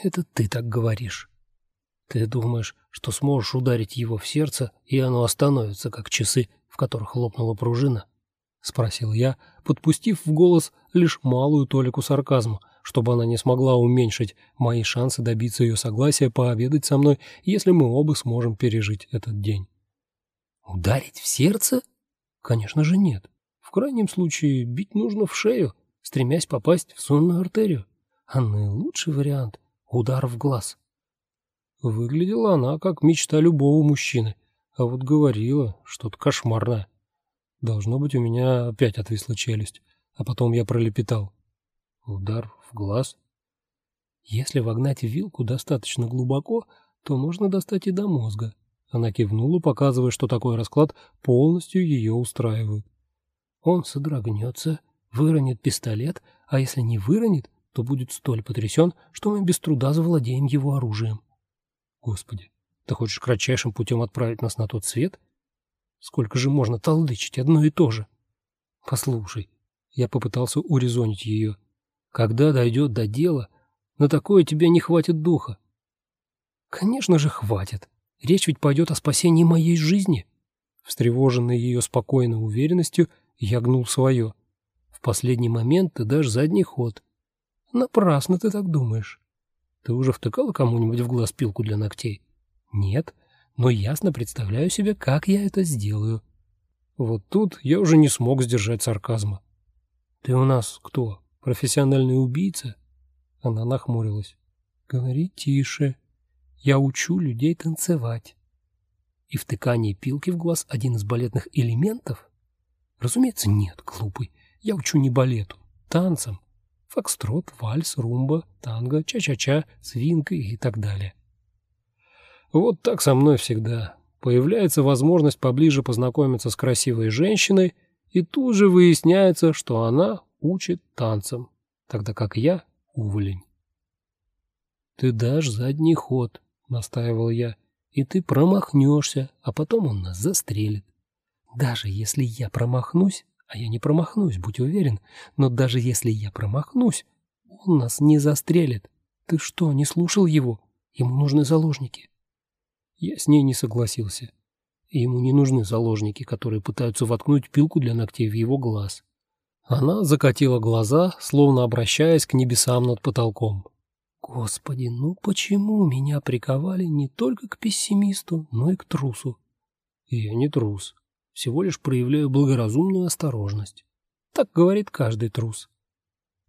Это ты так говоришь. Ты думаешь, что сможешь ударить его в сердце, и оно остановится, как часы, в которых лопнула пружина? Спросил я, подпустив в голос лишь малую толику сарказма, чтобы она не смогла уменьшить мои шансы добиться ее согласия пообедать со мной, если мы оба сможем пережить этот день. Ударить в сердце? Конечно же нет. В крайнем случае бить нужно в шею, стремясь попасть в сонную артерию. А наилучший вариант — удар в глаз. Выглядела она как мечта любого мужчины, а вот говорила что-то кошмарное. Должно быть, у меня опять отвисла челюсть, а потом я пролепетал. Удар в глаз. Если вогнать вилку достаточно глубоко, то можно достать и до мозга. Она кивнула, показывая, что такой расклад полностью ее устраивает. Он содрогнется, выронит пистолет, а если не выронит, то будет столь потрясен, что мы без труда завладеем его оружием. Господи, ты хочешь кратчайшим путем отправить нас на тот свет? Сколько же можно толдычить одно и то же? Послушай, я попытался урезонить ее. Когда дойдет до дела, на такое тебе не хватит духа. Конечно же, хватит. Речь ведь пойдет о спасении моей жизни. Встревоженный ее спокойной уверенностью, я гнул свое. В последний момент ты дашь задний ход. Напрасно ты так думаешь. Ты уже втыкала кому-нибудь в глаз пилку для ногтей? Нет, но ясно представляю себе, как я это сделаю. Вот тут я уже не смог сдержать сарказма. Ты у нас кто, профессиональный убийца? Она нахмурилась. Говори тише. Я учу людей танцевать. И втыкание пилки в глаз один из балетных элементов? Разумеется, нет, глупый. Я учу не балету, танцам. Фокстрот, вальс, румба, танго, ча-ча-ча, свинка и так далее. Вот так со мной всегда. Появляется возможность поближе познакомиться с красивой женщиной, и тут же выясняется, что она учит танцам, тогда как я — уволень. «Ты дашь задний ход», настаивал я, и ты промахнешься, а потом он нас застрелит. Даже если я промахнусь, а я не промахнусь, будь уверен, но даже если я промахнусь, он нас не застрелит. Ты что, не слушал его? Ему нужны заложники. Я с ней не согласился. Ему не нужны заложники, которые пытаются воткнуть пилку для ногтей в его глаз. Она закатила глаза, словно обращаясь к небесам над потолком. Господи, ну почему меня приковали не только к пессимисту, но и к трусу? Я не трус, всего лишь проявляю благоразумную осторожность. Так говорит каждый трус.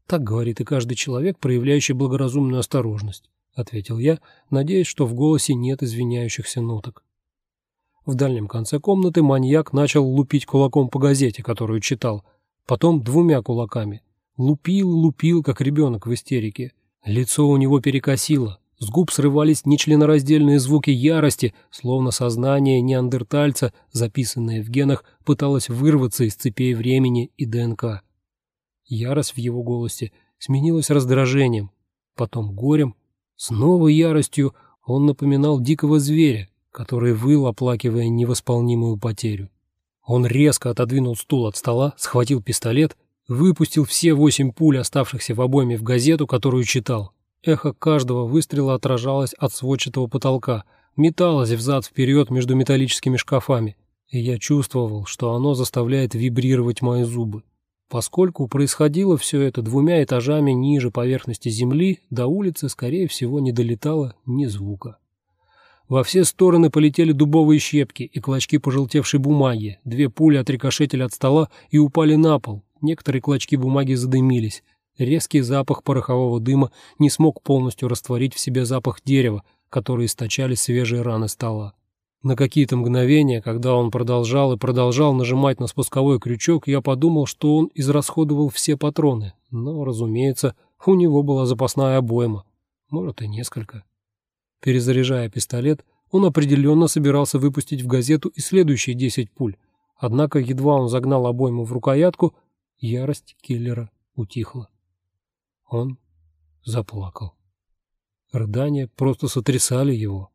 Так говорит и каждый человек, проявляющий благоразумную осторожность, ответил я, надеясь, что в голосе нет извиняющихся ноток. В дальнем конце комнаты маньяк начал лупить кулаком по газете, которую читал, потом двумя кулаками. Лупил, лупил, как ребенок в истерике. Лицо у него перекосило, с губ срывались нечленораздельные звуки ярости, словно сознание неандертальца, записанное в генах, пыталось вырваться из цепей времени и ДНК. Ярость в его голосе сменилась раздражением, потом горем, снова яростью он напоминал дикого зверя, который выл, оплакивая невосполнимую потерю. Он резко отодвинул стул от стола, схватил пистолет Выпустил все восемь пуль, оставшихся в обойме в газету, которую читал. Эхо каждого выстрела отражалось от сводчатого потолка, металось взад-вперед между металлическими шкафами, и я чувствовал, что оно заставляет вибрировать мои зубы. Поскольку происходило все это двумя этажами ниже поверхности земли, до улицы, скорее всего, не долетало ни звука. Во все стороны полетели дубовые щепки и клочки пожелтевшей бумаги, две пули отрикошетили от стола и упали на пол, Некоторые клочки бумаги задымились. Резкий запах порохового дыма не смог полностью растворить в себе запах дерева, который источали свежие раны стола. На какие-то мгновения, когда он продолжал и продолжал нажимать на спусковой крючок, я подумал, что он израсходовал все патроны. Но, разумеется, у него была запасная обойма. Может, и несколько. Перезаряжая пистолет, он определенно собирался выпустить в газету и следующие десять пуль. Однако едва он загнал обойму в рукоятку, Ярость киллера утихла. Он заплакал. Рыдания просто сотрясали его.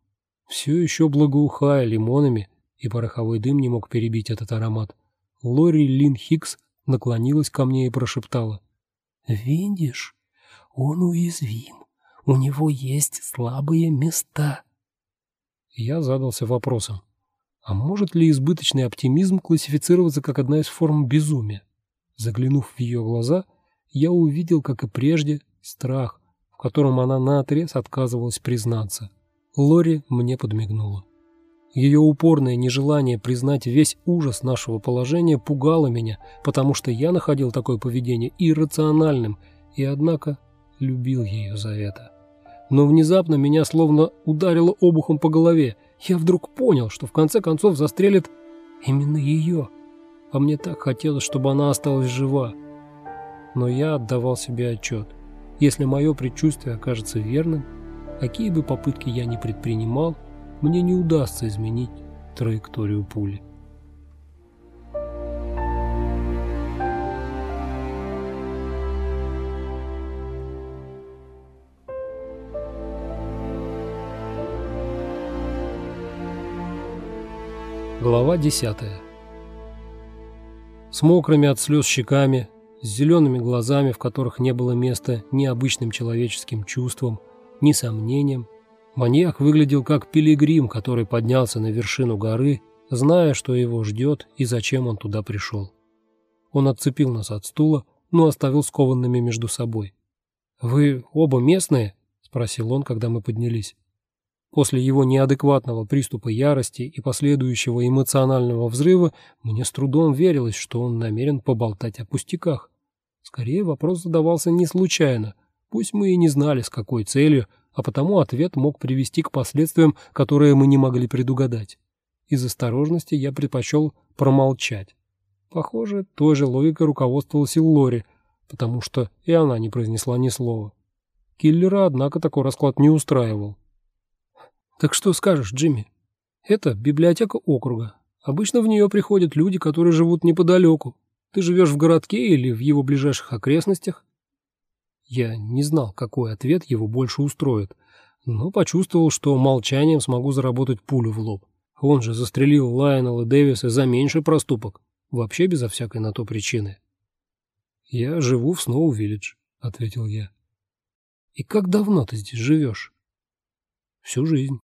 Все еще благоухая лимонами, и пороховой дым не мог перебить этот аромат. Лори Лин Хикс наклонилась ко мне и прошептала. «Видишь, он уязвим. У него есть слабые места. Я задался вопросом, а может ли избыточный оптимизм классифицироваться как одна из форм безумия? Заглянув в ее глаза, я увидел, как и прежде, страх, в котором она наотрез отказывалась признаться. Лори мне подмигнула. Ее упорное нежелание признать весь ужас нашего положения пугало меня, потому что я находил такое поведение иррациональным и, однако, любил ее за это. Но внезапно меня словно ударило обухом по голове. Я вдруг понял, что в конце концов застрелит именно ее. А мне так хотелось, чтобы она осталась жива. Но я отдавал себе отчет. Если мое предчувствие окажется верным, какие бы попытки я ни предпринимал, мне не удастся изменить траекторию пули. Глава 10 С мокрыми от слез щеками, с зелеными глазами, в которых не было места ни обычным человеческим чувствам, ни сомнениям, Маньяк выглядел как пилигрим, который поднялся на вершину горы, зная, что его ждет и зачем он туда пришел. Он отцепил нас от стула, но оставил скованными между собой. «Вы оба местные?» – спросил он, когда мы поднялись. После его неадекватного приступа ярости и последующего эмоционального взрыва мне с трудом верилось, что он намерен поболтать о пустяках. Скорее, вопрос задавался не случайно, пусть мы и не знали, с какой целью, а потому ответ мог привести к последствиям, которые мы не могли предугадать. Из осторожности я предпочел промолчать. Похоже, той же логикой руководствовалась и Лори, потому что и она не произнесла ни слова. Киллера, однако, такой расклад не устраивал. «Так что скажешь, Джимми? Это библиотека округа. Обычно в нее приходят люди, которые живут неподалеку. Ты живешь в городке или в его ближайших окрестностях?» Я не знал, какой ответ его больше устроит, но почувствовал, что молчанием смогу заработать пулю в лоб. Он же застрелил Лайонела Дэвиса за меньший проступок, вообще безо всякой на то причины. «Я живу в Сноу-Виллидж», — ответил я. «И как давно ты здесь живешь?» «Всю жизнь.